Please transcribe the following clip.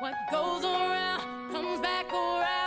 What goes around comes back around.